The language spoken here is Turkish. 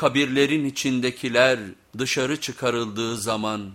kabirlerin içindekiler dışarı çıkarıldığı zaman